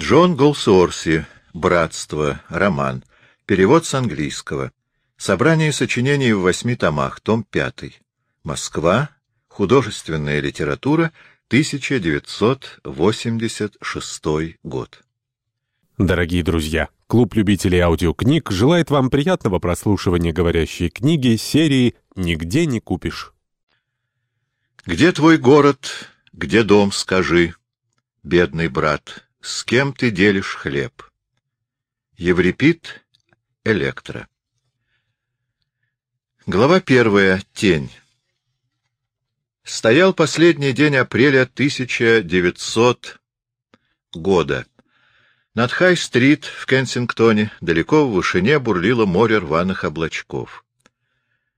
Джон Голсуорси. Братство. Роман. Перевод с английского. Собрание сочинений в восьми томах. Том пятый. Москва. Художественная литература. 1986 год. Дорогие друзья, клуб любителей аудиокниг желает вам приятного прослушивания говорящей книги серии «Нигде не купишь». Где твой город, где дом, скажи, бедный брат, с кем ты делишь хлеб? Еврипид Электро. Глава первая. Тень. Стоял последний день апреля 1900 года. Над Хай-стрит в Кенсингтоне далеко в вышине бурлило море рваных облачков.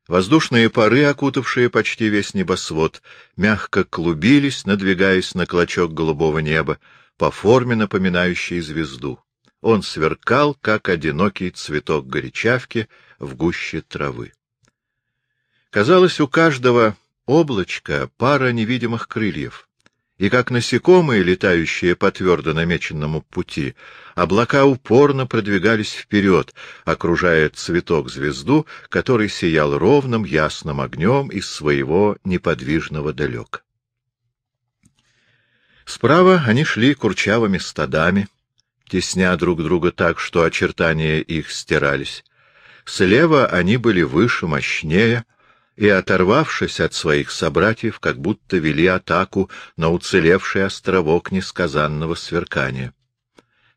Воздушные пары, окутавшие почти весь небосвод, мягко клубились, надвигаясь на клочок голубого неба, по форме напоминающий звезду. Он сверкал, как одинокий цветок горячавки в гуще травы. Казалось, у каждого облачка пара невидимых крыльев, и как насекомые, летающие по твердо намеченному пути, облака упорно продвигались вперед, окружая цветок-звезду, который сиял ровным ясным огнем из своего неподвижного далека. Справа они шли курчавыми стадами, тесня друг друга так, что очертания их стирались. Слева они были выше, мощнее, и, оторвавшись от своих собратьев, как будто вели атаку на уцелевший островок несказанного сверкания.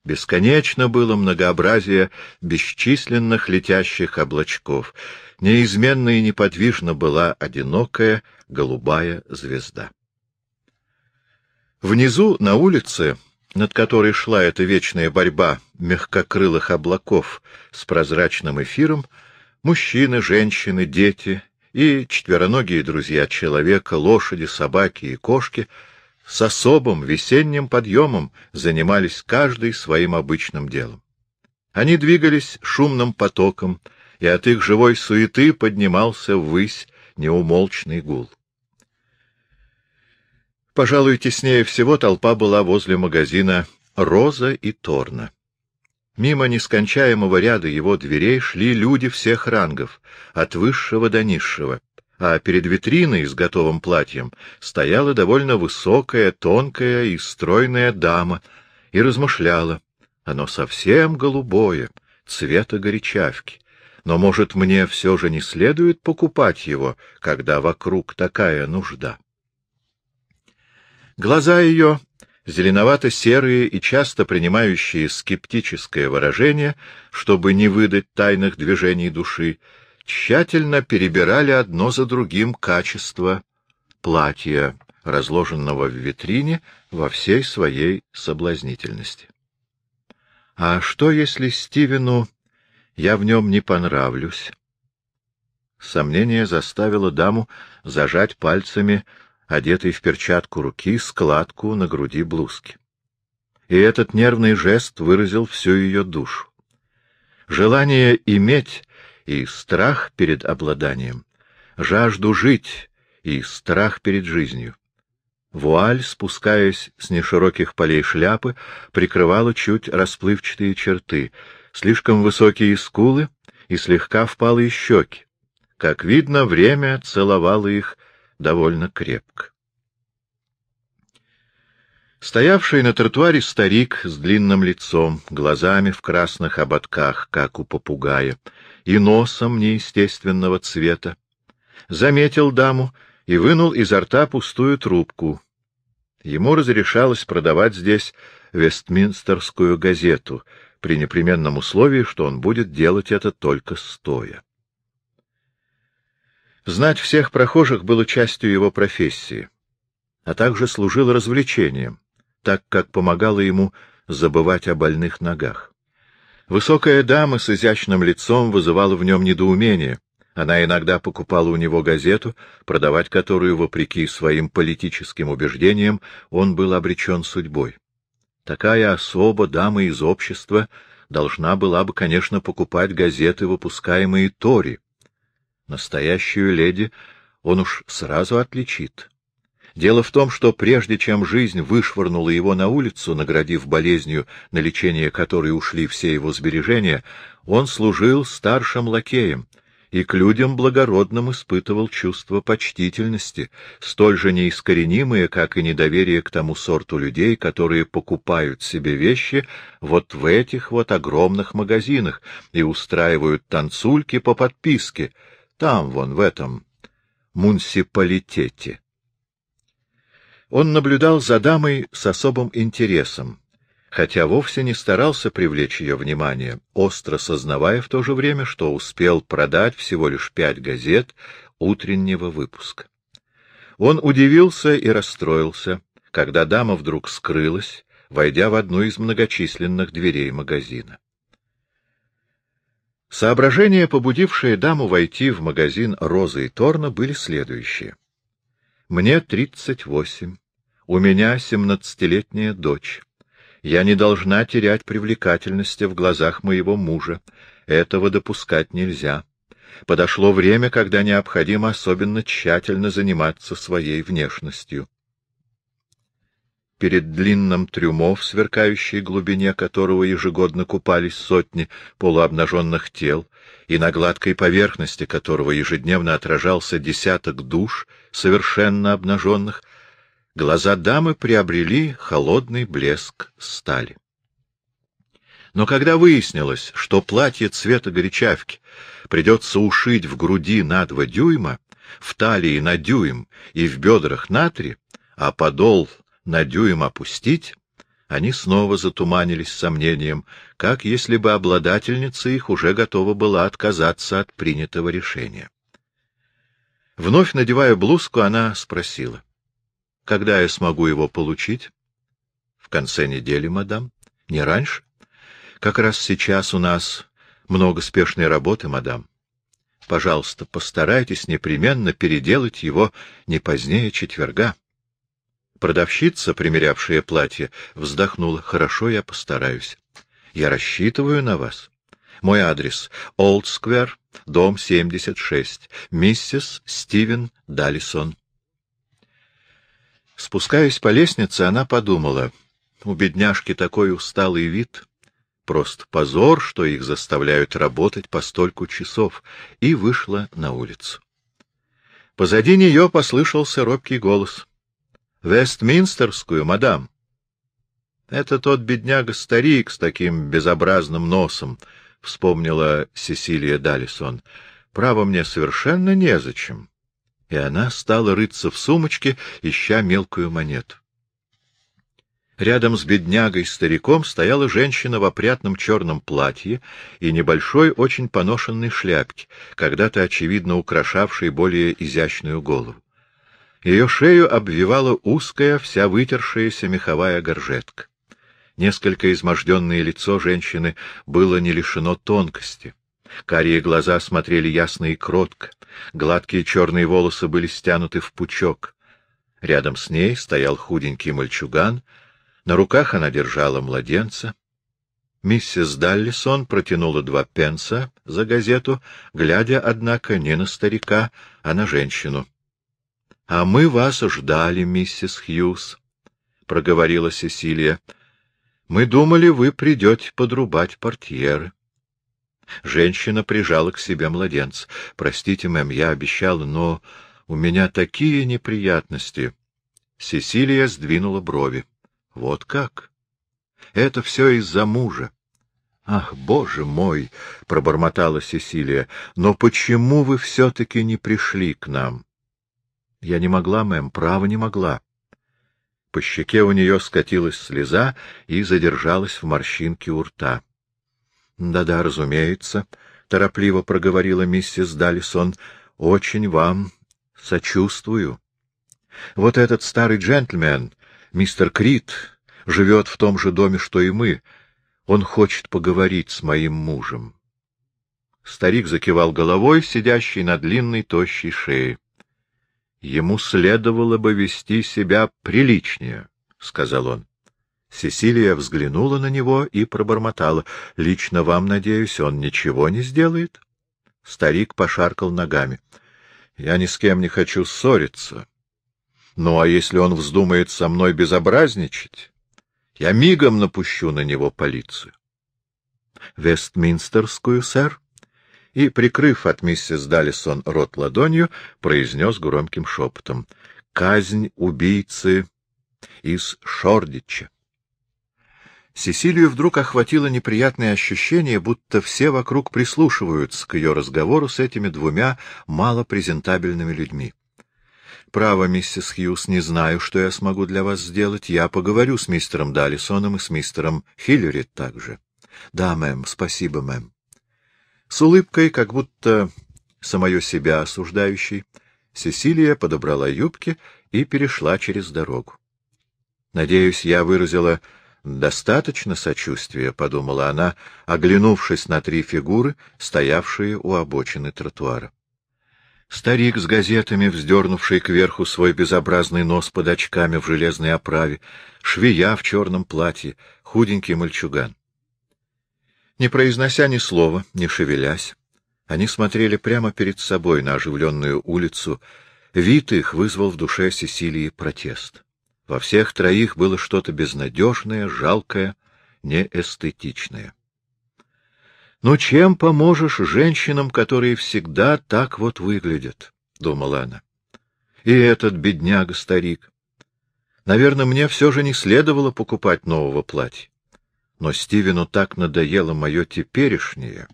Бесконечно было многообразие бесчисленных летящих облачков. Неизменно и неподвижно была одинокая голубая звезда. Внизу, на улице, над которой шла эта вечная борьба мягкокрылых облаков с прозрачным эфиром, мужчины, женщины, дети и четвероногие друзья человека, лошади, собаки и кошки с особым весенним подъемом занимались каждый своим обычным делом. Они двигались шумным потоком, и от их живой суеты поднимался ввысь неумолчный гул. Пожалуй, теснее всего толпа была возле магазина «Роза и Торна». Мимо нескончаемого ряда его дверей шли люди всех рангов, от высшего до низшего, а перед витриной с готовым платьем стояла довольно высокая, тонкая и стройная дама и размышляла. Оно совсем голубое, цвета горячавки. Но, может, мне все же не следует покупать его, когда вокруг такая нужда? Глаза ее, зеленовато-серые и часто принимающие скептическое выражение, чтобы не выдать тайных движений души, тщательно перебирали одно за другим качество платья, разложенного в витрине во всей своей соблазнительности. А что, если Стивену я в нем не понравлюсь? Сомнение заставило даму зажать пальцами одетой в перчатку руки, складку на груди блузки. И этот нервный жест выразил всю ее душу. Желание иметь и страх перед обладанием, жажду жить и страх перед жизнью. Вуаль, спускаясь с нешироких полей шляпы, прикрывала чуть расплывчатые черты, слишком высокие скулы и слегка впалые щеки. Как видно, время целовало их довольно крепко. Стоявший на тротуаре старик с длинным лицом, глазами в красных ободках, как у попугая, и носом неестественного цвета, заметил даму и вынул изо рта пустую трубку. Ему разрешалось продавать здесь Вестминстерскую газету при непременном условии, что он будет делать это только стоя. Знать всех прохожих было частью его профессии, а также служило развлечением, так как помогало ему забывать о больных ногах. Высокая дама с изящным лицом вызывала в нем недоумение. Она иногда покупала у него газету, продавать которую, вопреки своим политическим убеждениям, он был обречен судьбой. Такая особа, дама из общества, должна была бы, конечно, покупать газеты, выпускаемые Тори, Настоящую леди он уж сразу отличит. Дело в том, что прежде чем жизнь вышвырнула его на улицу, наградив болезнью, на лечение которой ушли все его сбережения, он служил старшим лакеем и к людям благородным испытывал чувство почтительности, столь же неискоренимые, как и недоверие к тому сорту людей, которые покупают себе вещи вот в этих вот огромных магазинах и устраивают танцульки по подписке, там вон, в этом муниципалитете. Он наблюдал за дамой с особым интересом, хотя вовсе не старался привлечь ее внимание, остро сознавая в то же время, что успел продать всего лишь пять газет утреннего выпуска. Он удивился и расстроился, когда дама вдруг скрылась, войдя в одну из многочисленных дверей магазина. Соображения, побудившие даму войти в магазин «Роза и Торна», были следующие. «Мне тридцать восемь. У меня семнадцатилетняя дочь. Я не должна терять привлекательности в глазах моего мужа. Этого допускать нельзя. Подошло время, когда необходимо особенно тщательно заниматься своей внешностью. Перед длинным трюмо, в сверкающей глубине которого ежегодно купались сотни полуобнаженных тел, и на гладкой поверхности которого ежедневно отражался десяток душ, совершенно обнаженных, глаза дамы приобрели холодный блеск стали. Но когда выяснилось, что платье цвета горячавки придется ушить в груди на два дюйма, в талии на дюйм и в бедрах на три, а подол на дюйм опустить, они снова затуманились сомнением, как если бы обладательница их уже готова была отказаться от принятого решения. Вновь надевая блузку, она спросила. Когда я смогу его получить? В конце недели, мадам. Не раньше? Как раз сейчас у нас много спешной работы, мадам. Пожалуйста, постарайтесь непременно переделать его не позднее четверга. Продавщица, примерявшая платье, вздохнула. Хорошо, я постараюсь. Я рассчитываю на вас. Мой адрес — Олдсквер, дом 76, миссис Стивен Даллисон. Спускаясь по лестнице, она подумала, у бедняжки такой усталый вид, просто позор, что их заставляют работать по стольку часов, и вышла на улицу. Позади нее послышался робкий голос. — Вестминстерскую, мадам. — Это тот бедняга-старик с таким безобразным носом, — вспомнила Сесилия Далисон. — Право мне совершенно незачем. — и она стала рыться в сумочке, ища мелкую монету. Рядом с беднягой-стариком стояла женщина в опрятном черном платье и небольшой, очень поношенной шляпке, когда-то, очевидно, украшавшей более изящную голову. Ее шею обвивала узкая, вся вытершаяся меховая горжетка. Несколько изможденное лицо женщины было не лишено тонкости. Карие глаза смотрели ясно и кротко, гладкие черные волосы были стянуты в пучок. Рядом с ней стоял худенький мальчуган, на руках она держала младенца. Миссис Даллисон протянула два пенса за газету, глядя, однако, не на старика, а на женщину. — А мы вас ждали, миссис Хьюз, — проговорила Сесилия. — Мы думали, вы придете подрубать портьеры. Женщина прижала к себе младенца. — Простите, мэм, я обещала, но у меня такие неприятности. Сесилия сдвинула брови. — Вот как? Это все из-за мужа. — Ах, боже мой! — пробормотала Сесилия. — Но почему вы все-таки не пришли к нам? — Я не могла, мэм, право не могла. По щеке у нее скатилась слеза и задержалась в морщинке у рта. Да-да, разумеется, — торопливо проговорила миссис Даллисон, — очень вам сочувствую. Вот этот старый джентльмен, мистер Крит, живет в том же доме, что и мы. Он хочет поговорить с моим мужем. Старик закивал головой, сидящий на длинной тощей шее. — Ему следовало бы вести себя приличнее, — сказал он. Сесилия взглянула на него и пробормотала. — Лично вам, надеюсь, он ничего не сделает? Старик пошаркал ногами. — Я ни с кем не хочу ссориться. Ну, а если он вздумает со мной безобразничать, я мигом напущу на него полицию. — Вестминстерскую, сэр? И, прикрыв от миссис Даллисон рот ладонью, произнес громким шепотом. — Казнь убийцы из Шордича. Сесилию вдруг охватило неприятное ощущение, будто все вокруг прислушиваются к ее разговору с этими двумя малопрезентабельными людьми. «Право, миссис Хьюз, не знаю, что я смогу для вас сделать. Я поговорю с мистером Даллисоном и с мистером Хиллери также». «Да, мэм, спасибо, мэм». С улыбкой, как будто самое себя осуждающей, Сесилия подобрала юбки и перешла через дорогу. «Надеюсь, я выразила достаточно сочувствия», — подумала она, оглянувшись на три фигуры, стоявшие у обочины тротуара. Старик с газетами, вздернувший кверху свой безобразный нос под очками в железной оправе, швея в черном платье, худенький мальчуган. Не произнося ни слова, не шевелясь, они смотрели прямо перед собой на оживленную улицу. Вид их вызвал в душе Сесилии протест. Во всех троих было что-то безнадежное, жалкое, неэстетичное. «Ну чем поможешь женщинам, которые всегда так вот выглядят?» — думала она. «И этот бедняга-старик. Наверное, мне все же не следовало покупать нового платья. Но Стивену так надоело мое теперешнее».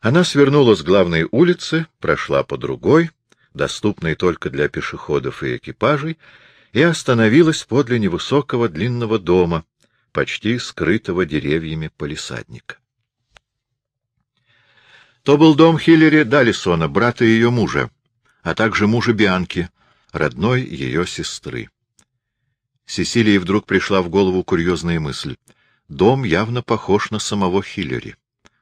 Она свернула с главной улицы, прошла по другой, доступной только для пешеходов и экипажей, и остановилась подле невысокого длинного дома, почти скрытого деревьями полисадника. То был дом Хиллери Даллисона, брата ее мужа, а также мужа Бианки, родной ее сестры. Сесилии вдруг пришла в голову курьезная мысль. Дом явно похож на самого Хиллери.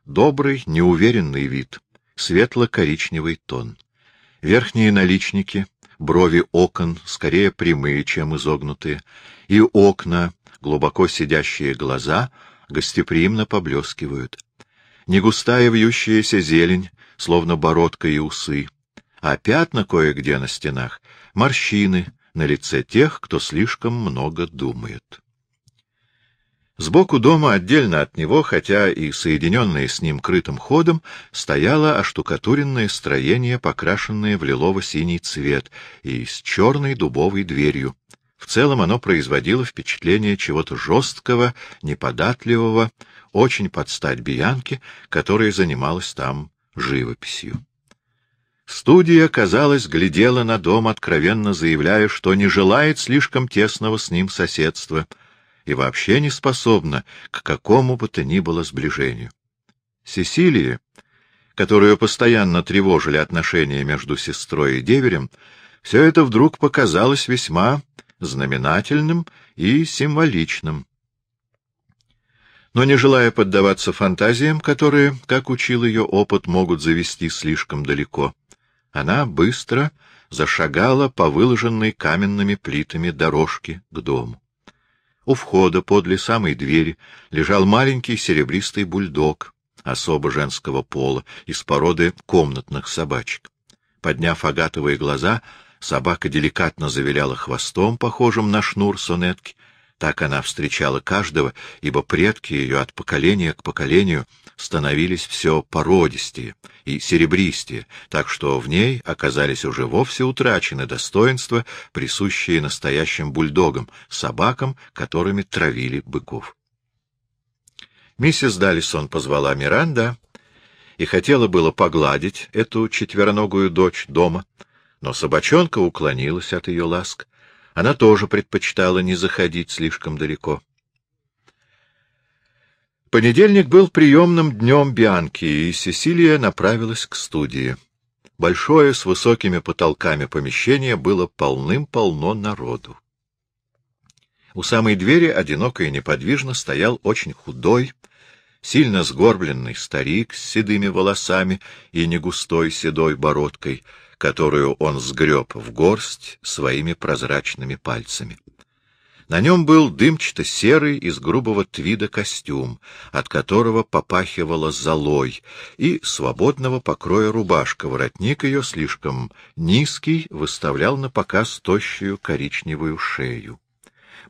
Добрый, неуверенный вид, светло-коричневый тон. Верхние наличники, брови окон скорее прямые, чем изогнутые, и окна глубоко сидящие глаза гостеприимно поблескивают. Негустая вьющаяся зелень, словно бородка и усы, а пятна кое-где на стенах — морщины на лице тех, кто слишком много думает. Сбоку дома, отдельно от него, хотя и соединенное с ним крытым ходом, стояло оштукатуренное строение, покрашенное в лилово-синий цвет и с черной дубовой дверью, в целом оно производило впечатление чего-то жесткого, неподатливого, очень под стать Биянке, которая занималась там живописью. Студия, казалось, глядела на дом, откровенно заявляя, что не желает слишком тесного с ним соседства и вообще не способна к какому бы то ни было сближению. Сесилия, которую постоянно тревожили отношения между сестрой и деверем, все это вдруг показалось весьма знаменательным и символичным. Но не желая поддаваться фантазиям, которые, как учил ее опыт, могут завести слишком далеко, она быстро зашагала по выложенной каменными плитами дорожке к дому. У входа подле самой двери лежал маленький серебристый бульдог, особо женского пола, из породы комнатных собачек. Подняв агатовые глаза, Собака деликатно завиляла хвостом, похожим на шнур сонетки. Так она встречала каждого, ибо предки ее от поколения к поколению становились все породистее и серебристее, так что в ней оказались уже вовсе утрачены достоинства, присущие настоящим бульдогам, собакам, которыми травили быков. Миссис Даллисон позвала Миранда и хотела было погладить эту четвероногую дочь дома, но собачонка уклонилась от ее ласк. Она тоже предпочитала не заходить слишком далеко. Понедельник был приемным днем Бианки, и Сесилия направилась к студии. Большое, с высокими потолками помещение было полным-полно народу. У самой двери одиноко и неподвижно стоял очень худой, сильно сгорбленный старик с седыми волосами и негустой седой бородкой — которую он сгреб в горсть своими прозрачными пальцами. На нем был дымчато-серый из грубого твида костюм, от которого попахивало золой, и свободного покроя рубашка. Воротник ее слишком низкий, выставлял на показ тощую коричневую шею.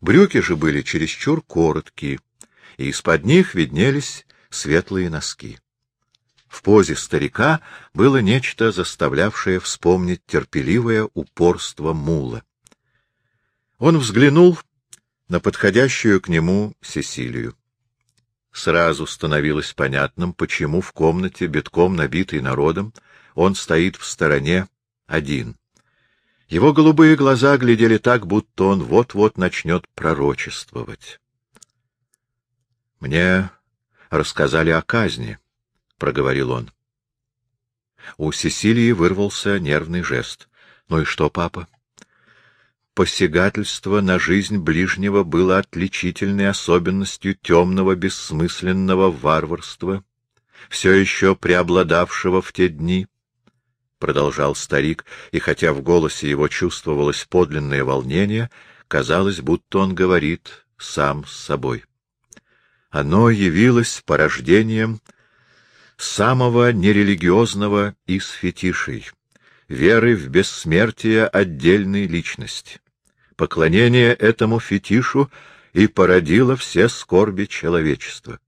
Брюки же были чересчур короткие, и из-под них виднелись светлые носки. В позе старика было нечто, заставлявшее вспомнить терпеливое упорство мула. Он взглянул на подходящую к нему Сесилию. Сразу становилось понятным, почему в комнате, битком набитой народом, он стоит в стороне один. Его голубые глаза глядели так, будто он вот-вот начнет пророчествовать. «Мне рассказали о казни», — проговорил он. У Сесилии вырвался нервный жест. «Ну и что, папа?» посягательство на жизнь ближнего было отличительной особенностью темного бессмысленного варварства, все еще преобладавшего в те дни, — продолжал старик, и хотя в голосе его чувствовалось подлинное волнение, казалось, будто он говорит сам с собой. Оно явилось порождением самого нерелигиозного из фетишей — веры в бессмертие отдельной личности. Поклонение этому фетишу и породило все скорби человечества.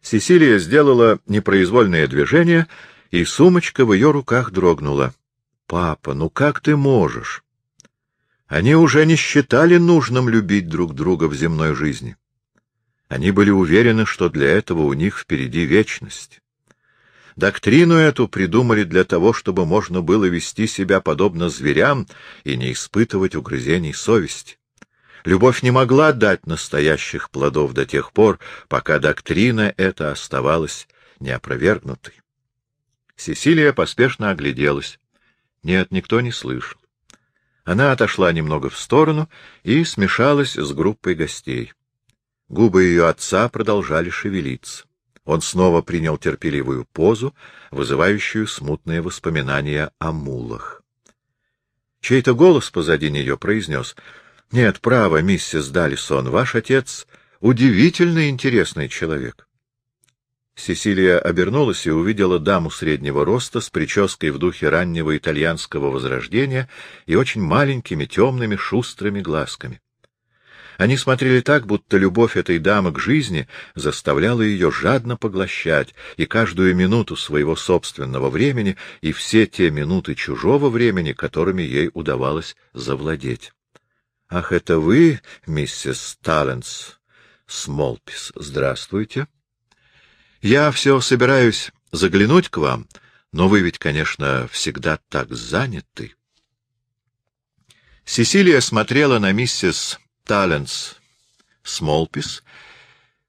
Сесилия сделала непроизвольное движение, и сумочка в ее руках дрогнула. — Папа, ну как ты можешь? Они уже не считали нужным любить друг друга в земной жизни. Они были уверены, что для этого у них впереди вечность. Доктрину эту придумали для того, чтобы можно было вести себя подобно зверям и не испытывать угрызений совести. Любовь не могла дать настоящих плодов до тех пор, пока доктрина эта оставалась неопровергнутой. Сесилия поспешно огляделась. Нет, никто не слышал. Она отошла немного в сторону и смешалась с группой гостей. Губы ее отца продолжали шевелиться. Он снова принял терпеливую позу, вызывающую смутные воспоминания о мулах. Чей-то голос позади нее произнес — Нет, право, миссис Далисон, ваш отец — удивительно интересный человек. Сесилия обернулась и увидела даму среднего роста с прической в духе раннего итальянского возрождения и очень маленькими темными шустрыми глазками. Они смотрели так, будто любовь этой дамы к жизни заставляла ее жадно поглощать и каждую минуту своего собственного времени, и все те минуты чужого времени, которыми ей удавалось завладеть. — Ах, это вы, миссис Талленс? Смолпис, здравствуйте. Я все собираюсь заглянуть к вам, но вы ведь, конечно, всегда так заняты. Сесилия смотрела на миссис Таленс Смолпис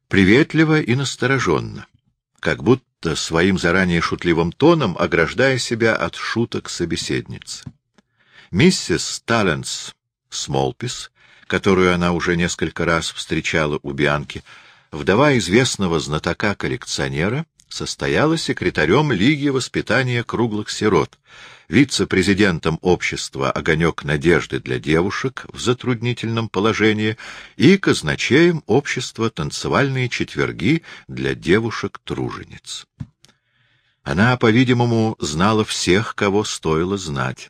приветливо и настороженно, как будто своим заранее шутливым тоном ограждая себя от шуток собеседницы. Миссис Таленс Смолпис, которую она уже несколько раз встречала у Бианки, вдова известного знатока-коллекционера, состояла секретарем Лиги воспитания круглых сирот, вице-президентом общества «Огонек надежды для девушек» в затруднительном положении и казначеем общества «Танцевальные четверги для девушек-тружениц». Она, по-видимому, знала всех, кого стоило знать,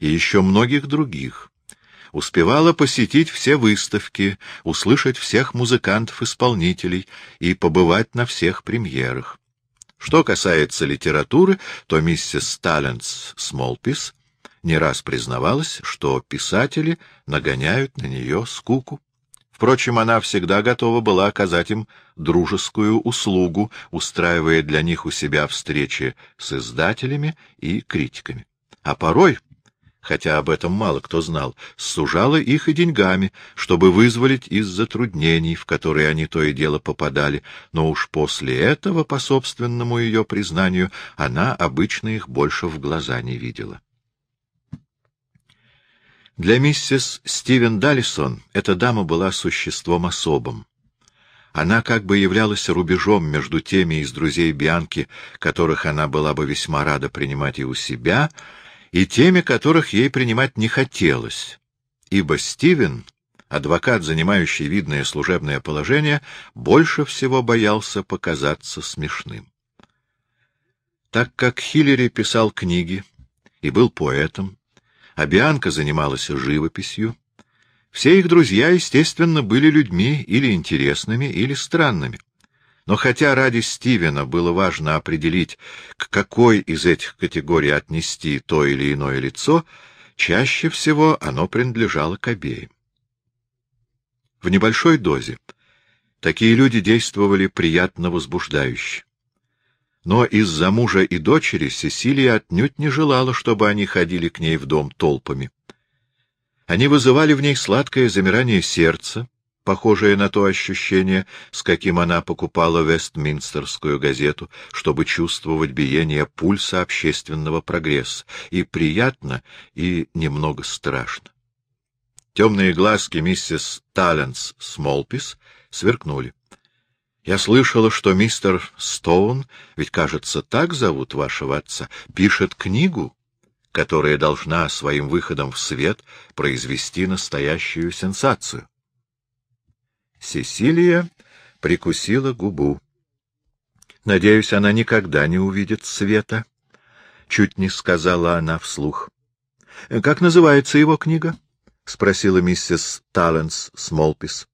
и еще многих других. Успевала посетить все выставки, услышать всех музыкантов-исполнителей и побывать на всех премьерах. Что касается литературы, то миссис Талленс Смолпис не раз признавалась, что писатели нагоняют на нее скуку. Впрочем, она всегда готова была оказать им дружескую услугу, устраивая для них у себя встречи с издателями и критиками. А порой хотя об этом мало кто знал, сужала их и деньгами, чтобы вызволить из затруднений, в которые они то и дело попадали, но уж после этого, по собственному ее признанию, она обычно их больше в глаза не видела. Для миссис Стивен Даллисон эта дама была существом особым. Она как бы являлась рубежом между теми из друзей Бианки, которых она была бы весьма рада принимать и у себя, и теми, которых ей принимать не хотелось, ибо Стивен, адвокат, занимающий видное служебное положение, больше всего боялся показаться смешным. Так как Хиллери писал книги и был поэтом, а Бианка занималась живописью, все их друзья, естественно, были людьми или интересными, или странными. Но хотя ради Стивена было важно определить, к какой из этих категорий отнести то или иное лицо, чаще всего оно принадлежало к обеим. В небольшой дозе такие люди действовали приятно возбуждающе. Но из-за мужа и дочери Сесилия отнюдь не желала, чтобы они ходили к ней в дом толпами. Они вызывали в ней сладкое замирание сердца, похожее на то ощущение, с каким она покупала Вестминстерскую газету, чтобы чувствовать биение пульса общественного прогресса, и приятно, и немного страшно. Темные глазки миссис Талленс Смолпис сверкнули. Я слышала, что мистер Стоун, ведь, кажется, так зовут вашего отца, пишет книгу, которая должна своим выходом в свет произвести настоящую сенсацию. Сесилия прикусила губу. Надеюсь, она никогда не увидит света, — чуть не сказала она вслух. — Как называется его книга? — спросила миссис Талленс Смолпис.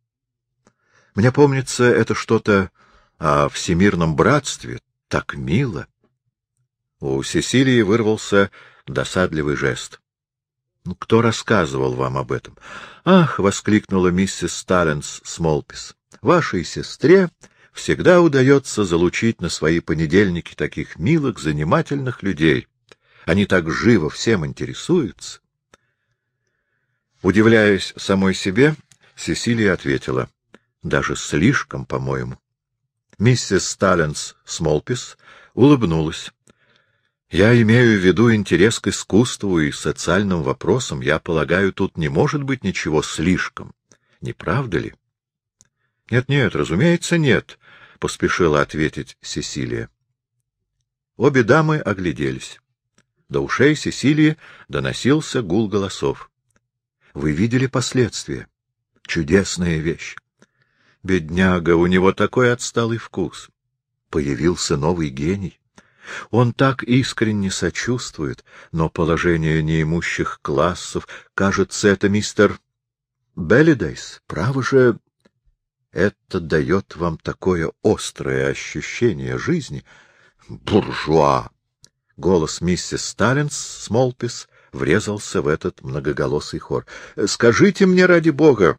— Мне помнится, это что-то о всемирном братстве. Так мило. У Сесилии вырвался досадливый жест. Ну, кто рассказывал вам об этом? Ах, воскликнула миссис Сталленс Смолпис. Вашей сестре всегда удается залучить на свои понедельники таких милых, занимательных людей. Они так живо всем интересуются. Удивляясь самой себе, Сесилия ответила: "Даже слишком, по-моему". Миссис Сталленс Смолпис улыбнулась. Я имею в виду интерес к искусству и социальным вопросам. Я полагаю, тут не может быть ничего слишком. Не правда ли? Нет, нет, разумеется, нет, поспешила ответить Сесилия. Обе дамы огляделись. До ушей Сесилии доносился гул голосов. Вы видели последствия? Чудесная вещь. Бедняга, у него такой отсталый вкус. Появился новый гений. Он так искренне сочувствует, но положение неимущих классов, кажется, это мистер Беллидейс, право же, это дает вам такое острое ощущение жизни. Буржуа! Голос миссис Сталинс Смолпис врезался в этот многоголосый хор. — Скажите мне, ради бога,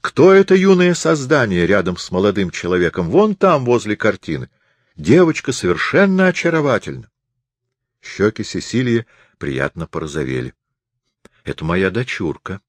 кто это юное создание рядом с молодым человеком, вон там, возле картины? — Девочка совершенно очаровательна. Щеки Сесилии приятно порозовели. — Это моя дочурка.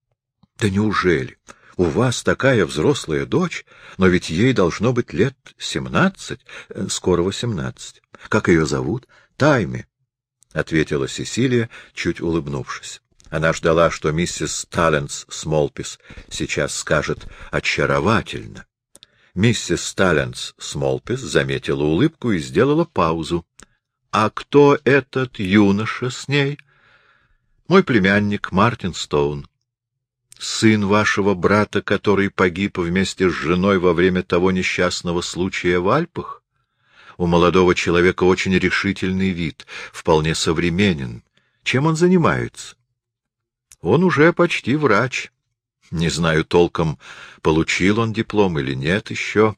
— Да неужели? У вас такая взрослая дочь, но ведь ей должно быть лет семнадцать, э, скоро восемнадцать. Как ее зовут? Тайми, — ответила Сесилия, чуть улыбнувшись. Она ждала, что миссис Талленс Смолпис сейчас скажет «очаровательно». Миссис Сталленс Смолпис заметила улыбку и сделала паузу. — А кто этот юноша с ней? — Мой племянник Мартин Стоун. Сын вашего брата, который погиб вместе с женой во время того несчастного случая в Альпах? У молодого человека очень решительный вид, вполне современен. Чем он занимается? Он уже почти врач. Не знаю толком, получил он диплом или нет еще.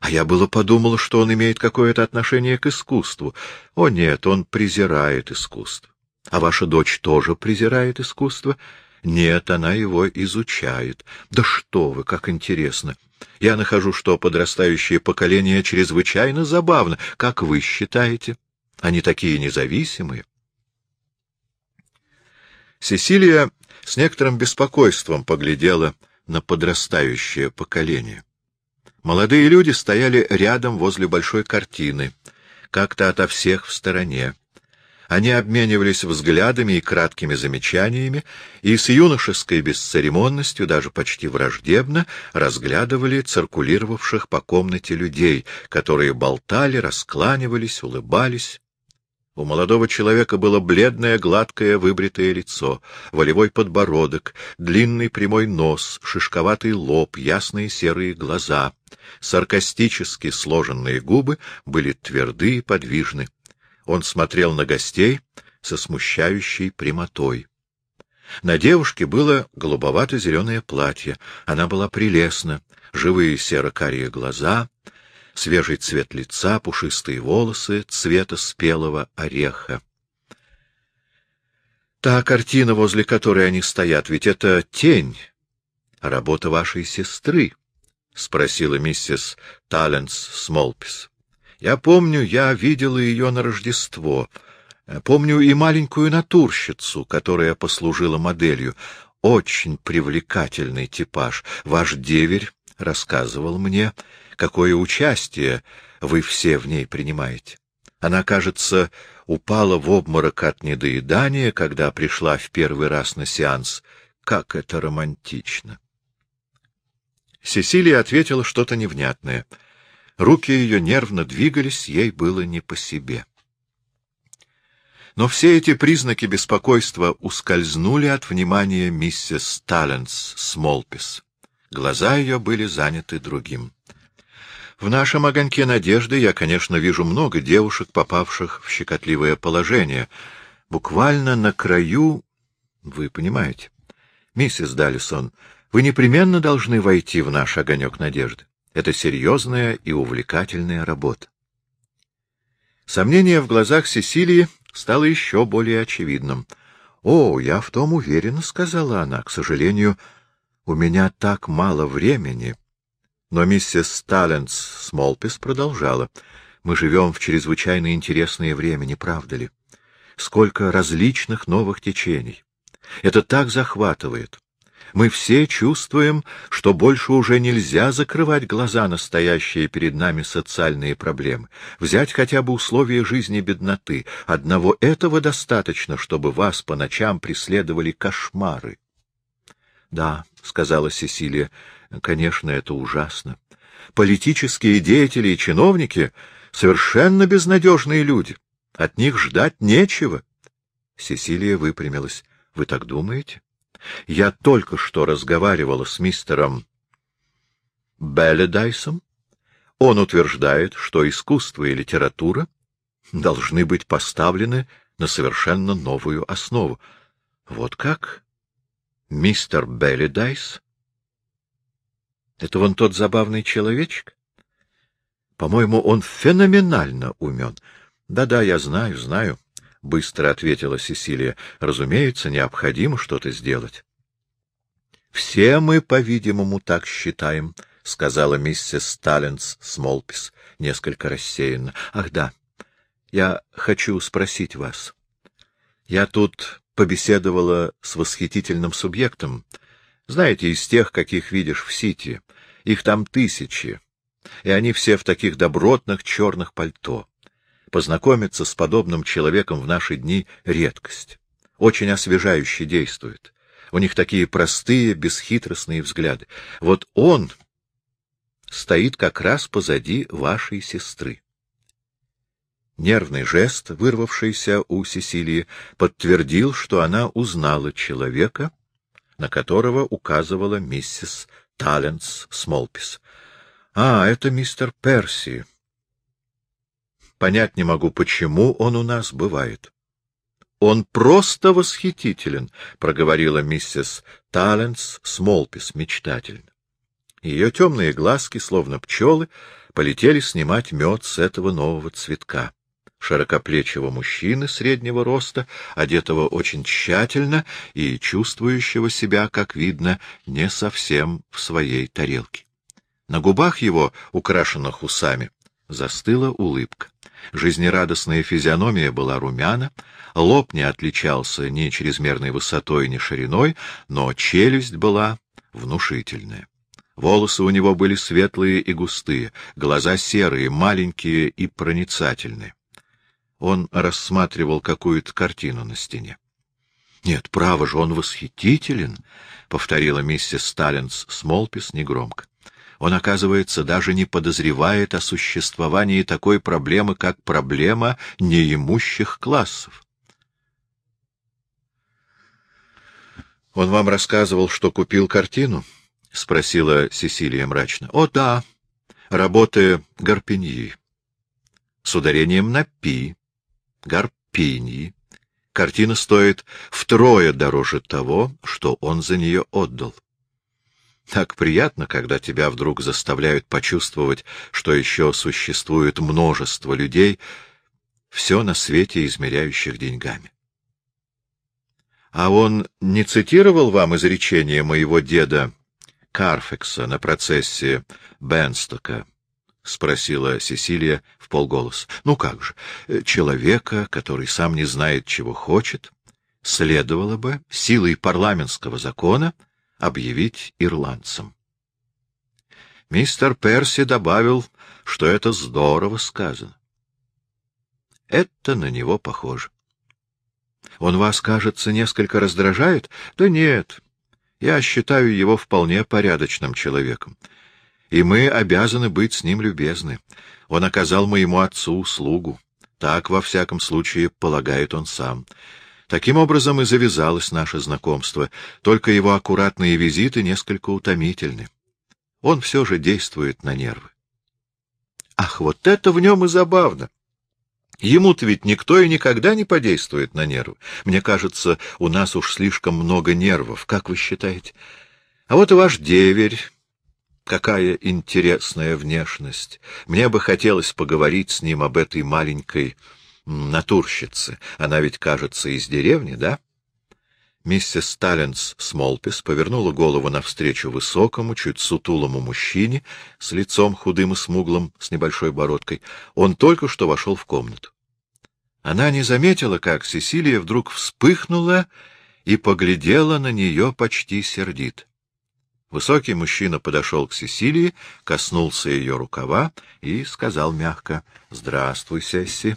А я было подумала, что он имеет какое-то отношение к искусству. О нет, он презирает искусство. А ваша дочь тоже презирает искусство? Нет, она его изучает. Да что вы, как интересно. Я нахожу, что подрастающее поколение чрезвычайно забавно. Как вы считаете? Они такие независимые. Сесилия с некоторым беспокойством поглядела на подрастающее поколение. Молодые люди стояли рядом возле большой картины, как-то ото всех в стороне. Они обменивались взглядами и краткими замечаниями, и с юношеской бесцеремонностью, даже почти враждебно, разглядывали циркулировавших по комнате людей, которые болтали, раскланивались, улыбались. У молодого человека было бледное, гладкое, выбритое лицо, волевой подбородок, длинный прямой нос, шишковатый лоб, ясные серые глаза. Саркастически сложенные губы были тверды и подвижны. Он смотрел на гостей со смущающей прямотой. На девушке было голубовато-зеленое платье. Она была прелестна, живые серо-карие глаза, свежий цвет лица, пушистые волосы цвета спелого ореха. Та картина, возле которой они стоят, ведь это тень, работа вашей сестры, — спросила миссис Талленс Смолпис. — Я помню, я видела ее на Рождество. Помню и маленькую натурщицу, которая послужила моделью. Очень привлекательный типаж. Ваш деверь рассказывал мне, какое участие вы все в ней принимаете. Она, кажется, упала в обморок от недоедания, когда пришла в первый раз на сеанс. Как это романтично! Сесилия ответила что-то невнятное. Руки ее нервно двигались, ей было не по себе. Но все эти признаки беспокойства ускользнули от внимания миссис Талленс Смолпис. Глаза ее были заняты другим. В нашем огоньке надежды я, конечно, вижу много девушек, попавших в щекотливое положение. Буквально на краю... Вы понимаете. Миссис Даллисон, вы непременно должны войти в наш огонек надежды. Это серьезная и увлекательная работа. Сомнение в глазах Сесилии стало еще более очевидным. — О, я в том уверена, — сказала она. — К сожалению, у меня так мало времени. — но миссис Талленс Смолпис продолжала. «Мы живем в чрезвычайно интересное время, не правда ли? Сколько различных новых течений. Это так захватывает. Мы все чувствуем, что больше уже нельзя закрывать глаза на стоящие перед нами социальные проблемы. Взять хотя бы условия жизни бедноты. Одного этого достаточно, чтобы вас по ночам преследовали кошмары. — Да, — сказала Сесилия, Конечно, это ужасно. Политические деятели и чиновники — совершенно безнадежные люди. От них ждать нечего. Сесилия выпрямилась. — Вы так думаете? Я только что разговаривала с мистером Белледайсом. Он утверждает, что искусство и литература должны быть поставлены на совершенно новую основу. Вот как? Мистер Беллидайс это вон тот забавный человечек? По-моему, он феноменально умен. Да-да, я знаю, знаю, — быстро ответила Сесилия. Разумеется, необходимо что-то сделать. Все мы, по-видимому, так считаем, — сказала миссис Талленс Смолпис, несколько рассеянно. Ах, да, я хочу спросить вас. Я тут побеседовала с восхитительным субъектом, знаете, из тех, каких видишь в Сити. Их там тысячи, и они все в таких добротных черных пальто. Познакомиться с подобным человеком в наши дни — редкость. Очень освежающе действует. У них такие простые, бесхитростные взгляды. Вот он стоит как раз позади вашей сестры. Нервный жест, вырвавшийся у Сесилии, подтвердил, что она узнала человека, на которого указывала миссис Талленс Смолпис. — А, это мистер Перси. Понять не могу, почему он у нас бывает. — Он просто восхитителен, — проговорила миссис Талленс Смолпис мечтательно. Ее темные глазки, словно пчелы, полетели снимать мед с этого нового цветка широкоплечего мужчины среднего роста, одетого очень тщательно и чувствующего себя, как видно, не совсем в своей тарелке. На губах его, украшенных усами, застыла улыбка. Жизнерадостная физиономия была румяна, лоб не отличался ни чрезмерной высотой, ни шириной, но челюсть была внушительная. Волосы у него были светлые и густые, глаза серые, маленькие и проницательные. Он рассматривал какую-то картину на стене. — Нет, право же, он восхитителен, — повторила миссис Сталлинс Смолпис негромко. Он, оказывается, даже не подозревает о существовании такой проблемы, как проблема неимущих классов. Он вам рассказывал, что купил картину? — спросила Сесилия мрачно. — О, да. Работы Гарпиньи. С ударением на «пи». Гарпиньи. Картина стоит втрое дороже того, что он за нее отдал. Так приятно, когда тебя вдруг заставляют почувствовать, что еще существует множество людей, все на свете измеряющих деньгами. А он не цитировал вам изречение моего деда Карфекса на процессе Бенстока? — спросила Сесилия в полголос. — Ну как же, человека, который сам не знает, чего хочет, следовало бы силой парламентского закона объявить ирландцем. Мистер Перси добавил, что это здорово сказано. Это на него похоже. Он вас, кажется, несколько раздражает? Да нет, я считаю его вполне порядочным человеком. И мы обязаны быть с ним любезны. Он оказал моему отцу услугу. Так, во всяком случае, полагает он сам. Таким образом и завязалось наше знакомство, только его аккуратные визиты несколько утомительны. Он все же действует на нервы. Ах, вот это в нем и забавно! Ему-то ведь никто и никогда не подействует на нервы. Мне кажется, у нас уж слишком много нервов, как вы считаете? А вот и ваш деверь. Какая интересная внешность. Мне бы хотелось поговорить с ним об этой маленькой натурщице. Она ведь, кажется, из деревни, да? Миссис Сталленс Смолпис повернула голову навстречу высокому, чуть сутулому мужчине с лицом худым и смуглым, с небольшой бородкой. Он только что вошел в комнату. Она не заметила, как Сесилия вдруг вспыхнула и поглядела на нее почти сердито. Высокий мужчина подошел к Сесилии, коснулся ее рукава и сказал мягко, — Здравствуй, Сесси.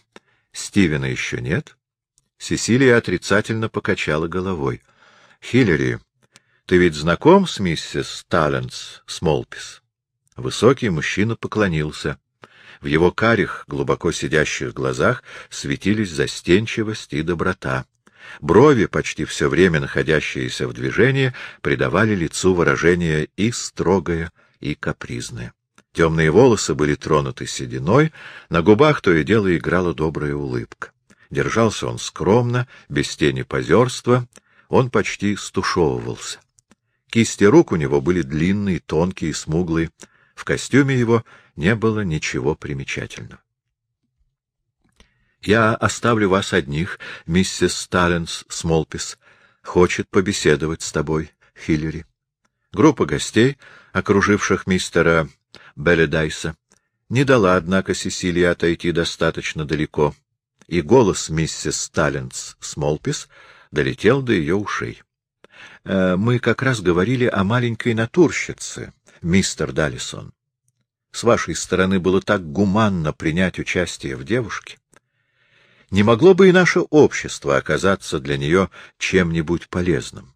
Стивена еще нет? Сесилия отрицательно покачала головой. — Хиллери, ты ведь знаком с миссис Талленс Смолпис? Высокий мужчина поклонился. В его карих, глубоко сидящих глазах светились застенчивость и доброта. Брови, почти все время находящиеся в движении, придавали лицу выражение и строгое, и капризное. Темные волосы были тронуты сединой, на губах то и дело играла добрая улыбка. Держался он скромно, без тени позерства, он почти стушевывался. Кисти рук у него были длинные, тонкие, смуглые. В костюме его не было ничего примечательного. — Я оставлю вас одних, миссис Сталленс Смолпис. Хочет побеседовать с тобой, Хиллери. Группа гостей, окруживших мистера Белледайса, не дала, однако, Сесилии отойти достаточно далеко — и голос миссис Сталленс Смолпис долетел до ее ушей. «Э, мы как раз говорили о маленькой натурщице, мистер Даллисон. С вашей стороны было так гуманно принять участие в девушке. Не могло бы и наше общество оказаться для нее чем-нибудь полезным?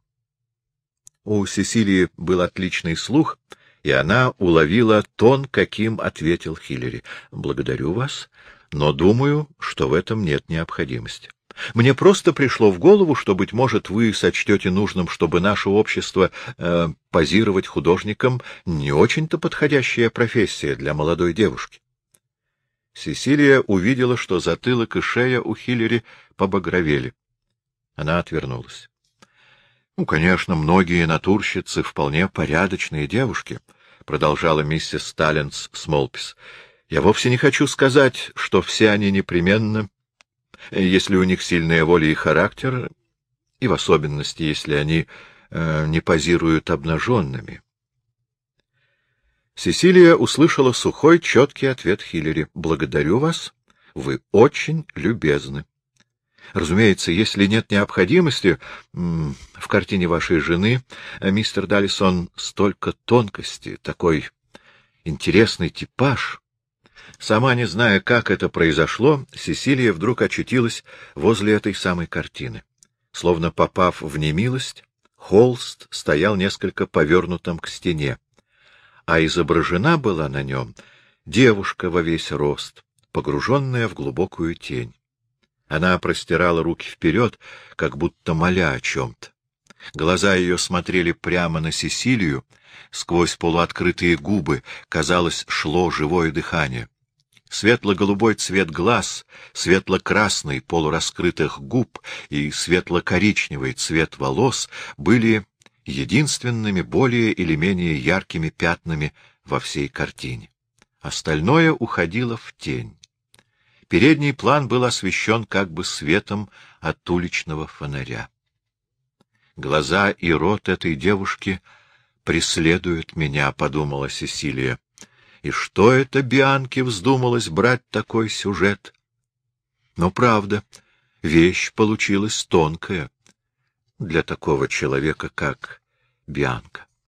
У Сесилии был отличный слух, и она уловила тон, каким ответил Хиллери. — Благодарю вас, но думаю, что в этом нет необходимости. Мне просто пришло в голову, что, быть может, вы сочтете нужным, чтобы наше общество э, позировать художникам не очень-то подходящая профессия для молодой девушки. Сесилия увидела, что затылок и шея у Хиллери побагровели. Она отвернулась. — Ну, конечно, многие натурщицы вполне порядочные девушки, — продолжала миссис Сталленс Смолпис. Я вовсе не хочу сказать, что все они непременно, если у них сильная воля и характер, и в особенности, если они э, не позируют обнаженными. Сесилия услышала сухой, четкий ответ Хиллери. — Благодарю вас. Вы очень любезны. Разумеется, если нет необходимости, в картине вашей жены, э, мистер Даллисон, столько тонкости, такой интересный типаж. Сама не зная, как это произошло, Сесилия вдруг очутилась возле этой самой картины. Словно попав в немилость, холст стоял несколько повернутым к стене, а изображена была на нем девушка во весь рост, погруженная в глубокую тень. Она простирала руки вперед, как будто моля о чем-то. Глаза ее смотрели прямо на Сесилию, сквозь полуоткрытые губы, казалось, шло живое дыхание. Светло-голубой цвет глаз, светло-красный полураскрытых губ и светло-коричневый цвет волос были единственными более или менее яркими пятнами во всей картине. Остальное уходило в тень. Передний план был освещен как бы светом от уличного фонаря. Глаза и рот этой девушки преследуют меня, — подумала Сесилия. И что это Бианке вздумалось брать такой сюжет? Но правда, вещь получилась тонкая для такого человека, как Бианка.